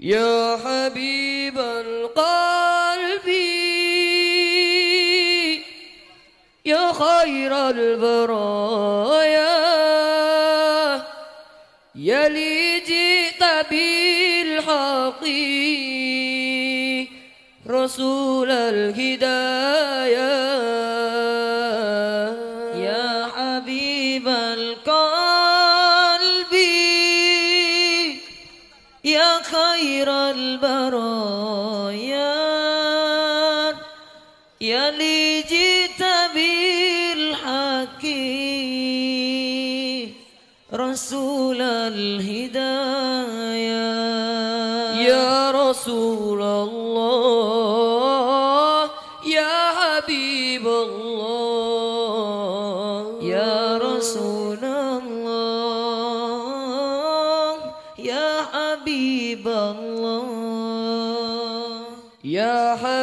يا حبيب القلب يا خير البرايا يا لي جئت بالحق رسول الهدايا. يا حبيب البرايا يلي جئت بالحق رسول الهدايا يا رسول الله.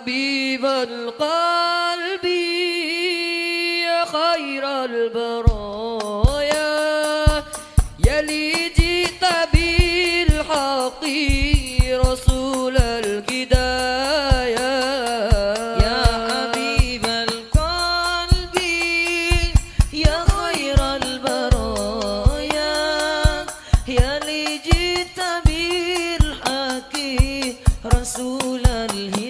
حبيب القلب يا خير البرايا. يا لي جئت بالحق رسول الهدايا. يا حبيب القلب يا خير البرايا. يا لي جئت بالحق رسول الهدايا.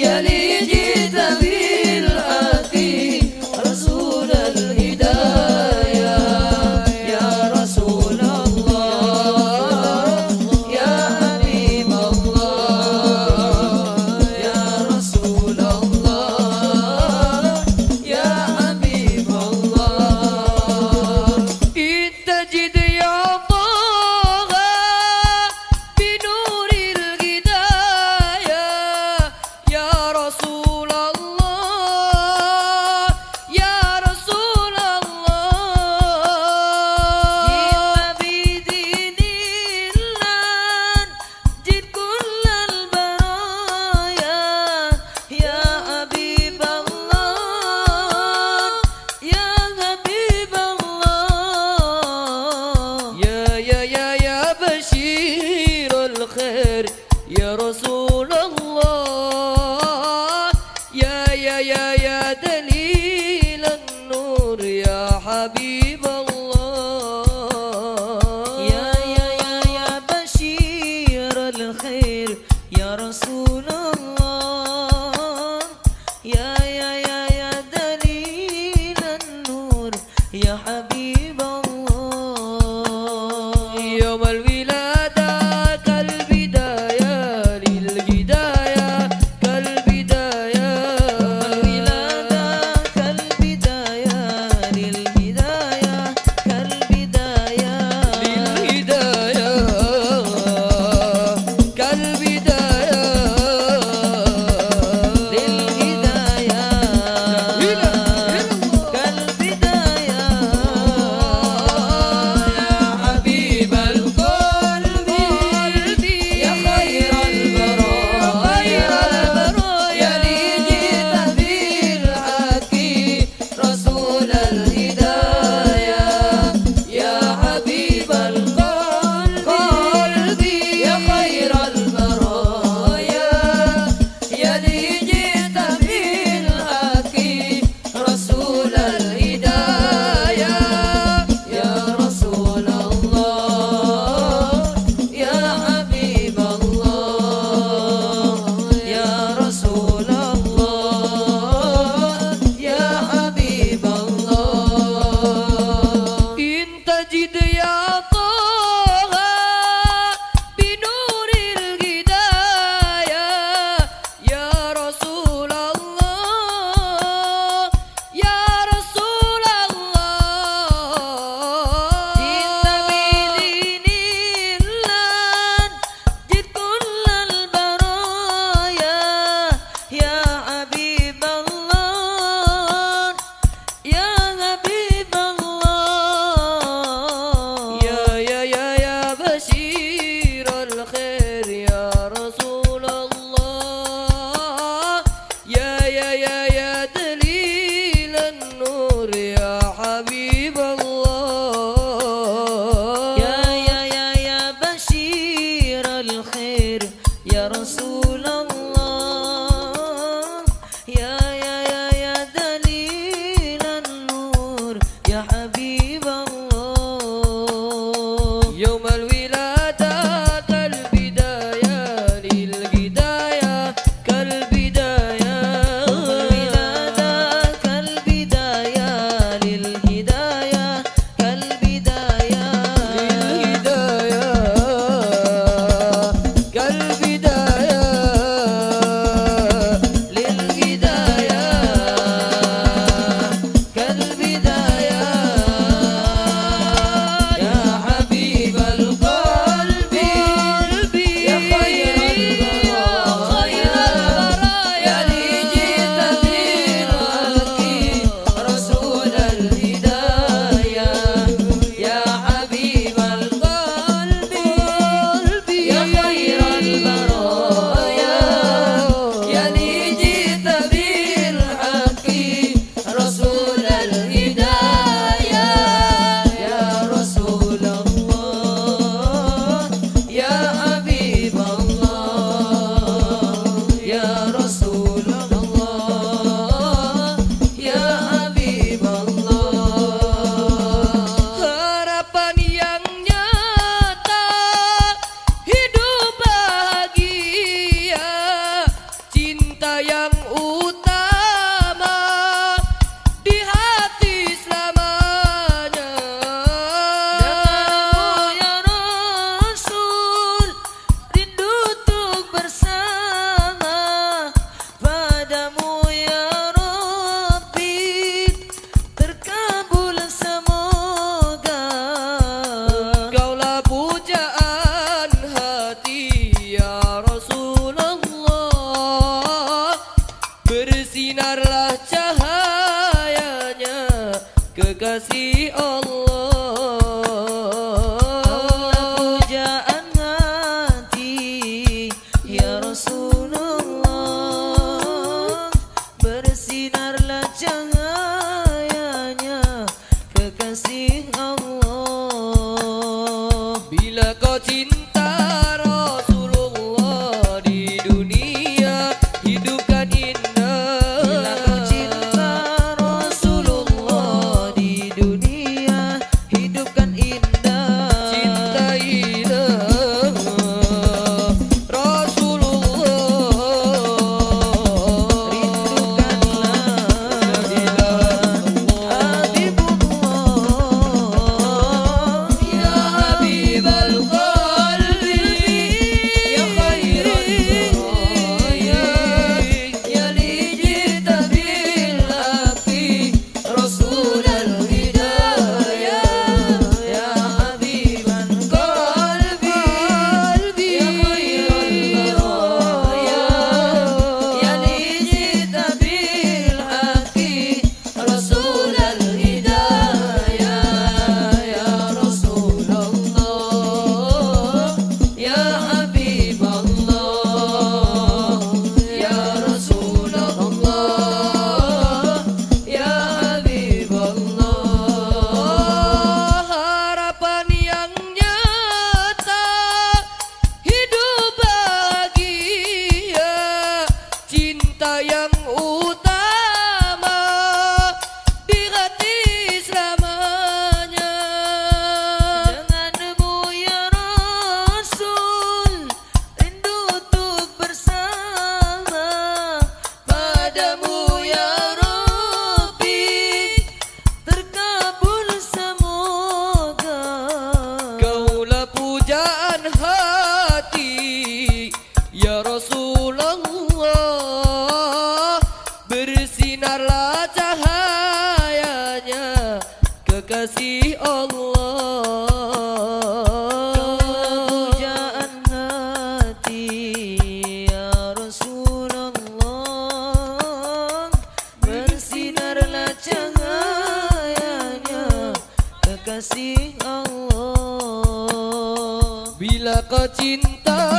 que ali Ya Rasulullah. Kekasih Allah. Bila kau cinta